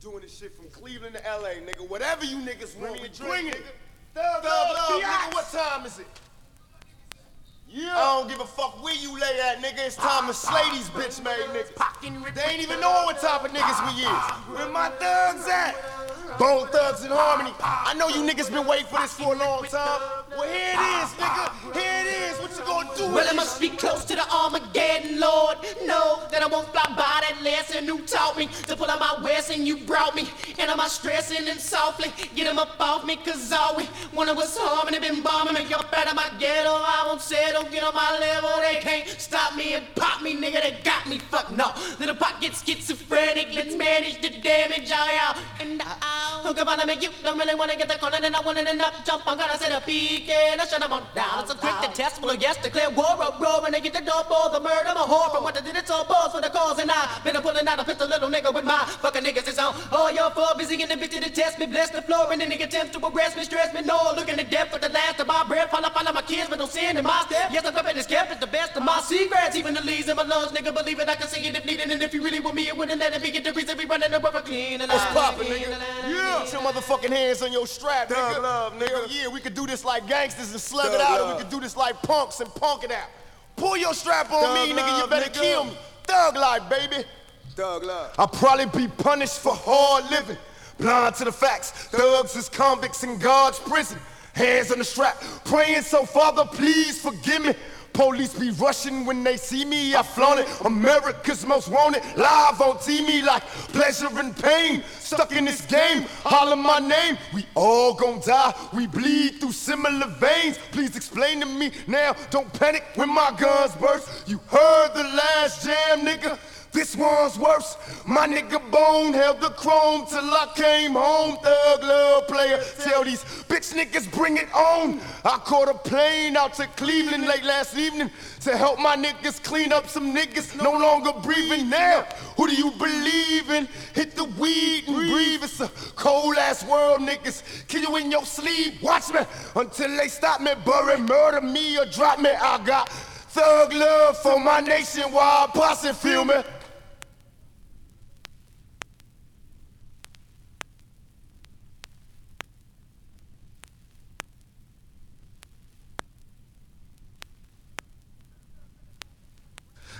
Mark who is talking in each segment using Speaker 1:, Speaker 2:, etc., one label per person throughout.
Speaker 1: Doing this shit from Cleveland to LA, nigga. Whatever you niggas want,
Speaker 2: me
Speaker 1: we
Speaker 2: a drink,
Speaker 1: bring it.
Speaker 2: nigga.
Speaker 1: Thug,
Speaker 2: Thug
Speaker 1: love,
Speaker 2: love,
Speaker 1: nigga. What time is it?
Speaker 2: Yeah.
Speaker 1: I don't give a fuck where you lay at, nigga. It's time to slay these bitch made niggas. They ain't even know what type of niggas we is. Where my thugs at? Bone Thugs-n-Harmony. I know you niggas been waiting for this for a long time. Well, here it is, nigga. Here it is. What you gonna do
Speaker 3: Well,
Speaker 1: with
Speaker 3: I
Speaker 1: this
Speaker 3: must be close to the Armageddon, Lord. Know that I won't fly by that lesson who taught me and you brought me. And I'm stressing and softly get them up off me, cause all we wanted was harmony. Been bombing me up out of my ghetto. I won't settle, get on my level. They can't stop me and pop me, nigga. They got me, fuck no. Little pot get schizophrenic, let's manage the damage, oh yeah. And I, who can make you don't really wanna get the corner, then I want it enough jump. I'm gonna set a peak and I shut them on down. It's a quick to test, of yes, declare war, up, roar, and they get the door for the murder. A whore from what I did, it's all balls for the cause. And I been a pulling out a pistol, little nigga with my fucking niggas is on. All your for busy in the bitch to test me, bless the floor, and then nigga attempts to arrest me, stress me, no. Looking to death for the last of my breath. Follow, follow my kids, but no sin in my step. Yes, I'm up in this camp, Even the leaves in my lungs, nigga, believe it, I can sing it if needed. And if you really want me, it wouldn't let it be. Get the reason we running the rubber clean. And
Speaker 1: What's
Speaker 3: I-
Speaker 1: poppin', nigga? Yeah. Put your motherfucking hands on your strap,
Speaker 2: Thug
Speaker 1: nigga.
Speaker 2: love, nigga.
Speaker 1: Hell yeah, we could do this like gangsters and slug it
Speaker 2: Thug
Speaker 1: out, or
Speaker 2: love.
Speaker 1: we could do this like punks and punk it out. Pull your strap on
Speaker 2: Thug
Speaker 1: me, nigga. You better
Speaker 2: nigga.
Speaker 1: kill me. Thug life, baby.
Speaker 2: Thug life.
Speaker 1: I'll probably be punished for hard living. Blind to the facts. Thugs is convicts in God's prison. Hands on the strap. Praying so, Father, please forgive me. Police be rushing when they see me. I flaunt it. America's most wanted. Live on TV like pleasure and pain. Stuck in this game. Holler my name. We all gon' die. We bleed through similar veins. Please explain to me now. Don't panic when my guns burst. You heard the last jam, nigga. This one's worse. My nigga Bone held the chrome till I came home. Thug love player. Tell these bitch niggas bring it on. I caught a plane out to Cleveland late last evening to help my niggas clean up some niggas no longer breathing now. Who do you believe in? Hit the weed and breathe. It's a cold ass world, niggas. Kill you in your sleep. Watch me until they stop me, bury, murder me, or drop me. I got thug love for my nationwide posse. Feel me?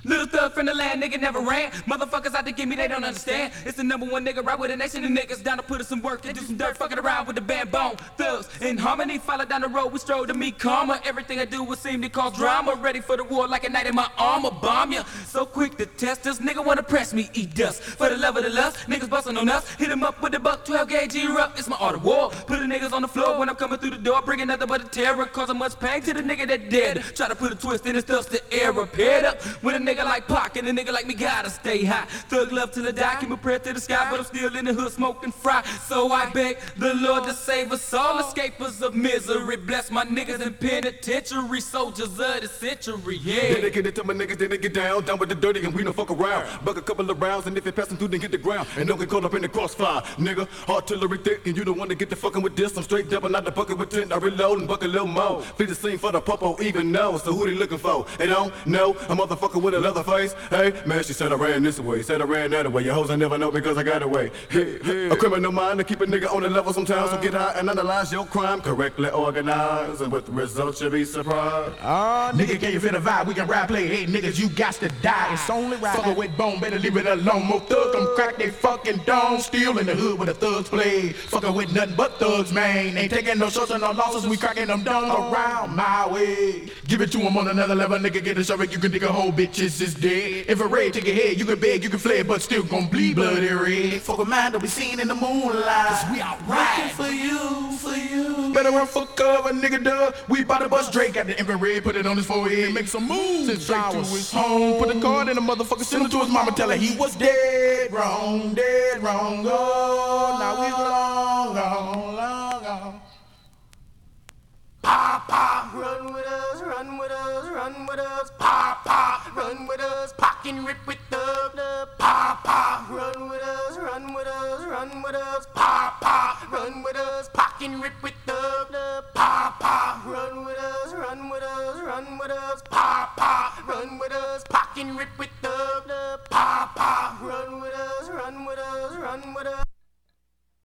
Speaker 4: Little from the land, nigga never ran. Motherfuckers out to get me, they don't understand. It's the number one nigga right with a nation of niggas down to put in some work and do some dirt, fucking around with the band bone. Thugs in harmony, follow down the road, we stroll to meet karma. Everything I do will seem to cause drama. Ready for the war like a knight in my armor, bomb ya. So quick to test us, nigga wanna press me, eat dust. For the love of the lust, niggas bustin' on us. Hit 'em up with the buck 12 gauge erupt. It's my art of war. Put the niggas on the floor when I'm coming through the door, bringing nothing but a terror. Causing much pain to the nigga that dead. Try to put a twist in his dust to air repaired up. With a nigga like Pac and a nigga like me gotta stay high. Thug love till I die, keep my prayer to the sky, but I'm still in the hood smoking fry. So I beg the Lord to save us all, escapers of misery. Bless my niggas in penitentiary, soldiers of the century. Yeah.
Speaker 5: Then they get to my niggas, then they get down, down with the dirty, and we don't fuck around. Buck a couple of rounds, and if it pass through, then hit the ground. And don't get caught up in the crossfire, nigga. Artillery thick, and you don't want to get the fucking with this. I'm straight jumping not the bucket with 10. I reload and buck a little more. Feed the scene for the popo, even know. So who they looking for? They don't know. A motherfucker with a leather face. Hey, man, she said I ran this way, said I ran that way. Your hoes I never know because I got away. Hey, hey. a criminal mind to keep a nigga on the level sometimes. So get high and analyze your crime correctly organized. And with the results, you'll be surprised.
Speaker 6: Ah, nigga, can you feel the vibe? We can rap play. Hey, niggas, you got to die. It's only right. Fuckin' with bone, better leave it alone. More thug, them crack they fucking dome. Still in the hood with the thugs play. Fuckin' with nothing but thugs, man. Ain't taking no shots and no losses. We cracking them down around my way. Give it to 'em on another level, nigga. Get a shovel, you can dig a hole, bitches is dead. If a raid take your head, you can beg, you can flay, but still gon' bleed bloody red. Fuck a mind that we seen in the moonlight. Cause we out right for you, for you. Better run for cover, nigga, duh. We bout to bust Drake, got the infrared, put it on his forehead, make some moves. Send straight to his home, put a card in the motherfucker, send him to his mama, tell her he was dead wrong, dead wrong, oh, now we long gone,
Speaker 3: us, rip with the blood. Pop, pop, run with us, run with us, run with us. Pop, pop, run with us, and rip with the blood. Pop, pop, run with us, run with us, run with us. Pop, pop, run with us, and rip with the blood.